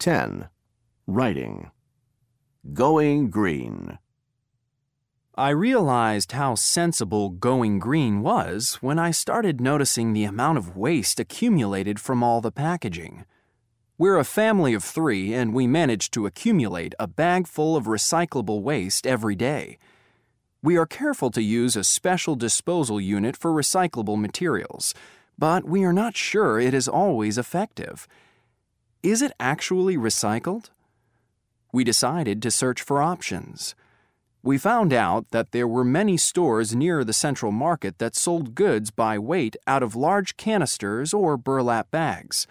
10. Writing. Going green. I realized how sensible going green was when I started noticing the amount of waste accumulated from all the packaging. We're a family of three, and we manage to accumulate a bag full of recyclable waste every day. We are careful to use a special disposal unit for recyclable materials, but we are not sure it is always effective. Is it actually recycled? We decided to search for options. We found out that there were many stores near the central market that sold goods by weight out of large canisters or burlap bags.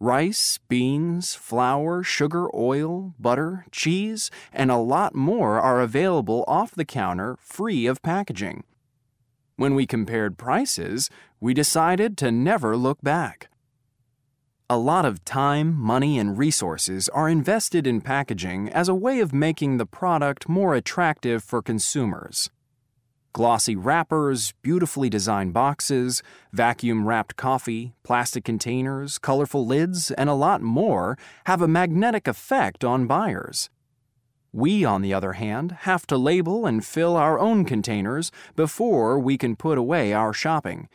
Rice, beans, flour, sugar, oil, butter, cheese, and a lot more are available off the counter free of packaging. When we compared prices, we decided to never look back. A lot of time, money, and resources are invested in packaging as a way of making the product more attractive for consumers. Glossy wrappers, beautifully designed boxes, vacuum wrapped coffee, plastic containers, colorful lids, and a lot more have a magnetic effect on buyers. We, on the other hand, have to label and fill our own containers before we can put away our shopping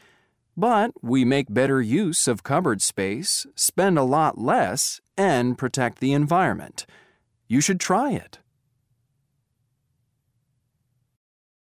but we make better use of cupboard space, spend a lot less, and protect the environment. You should try it.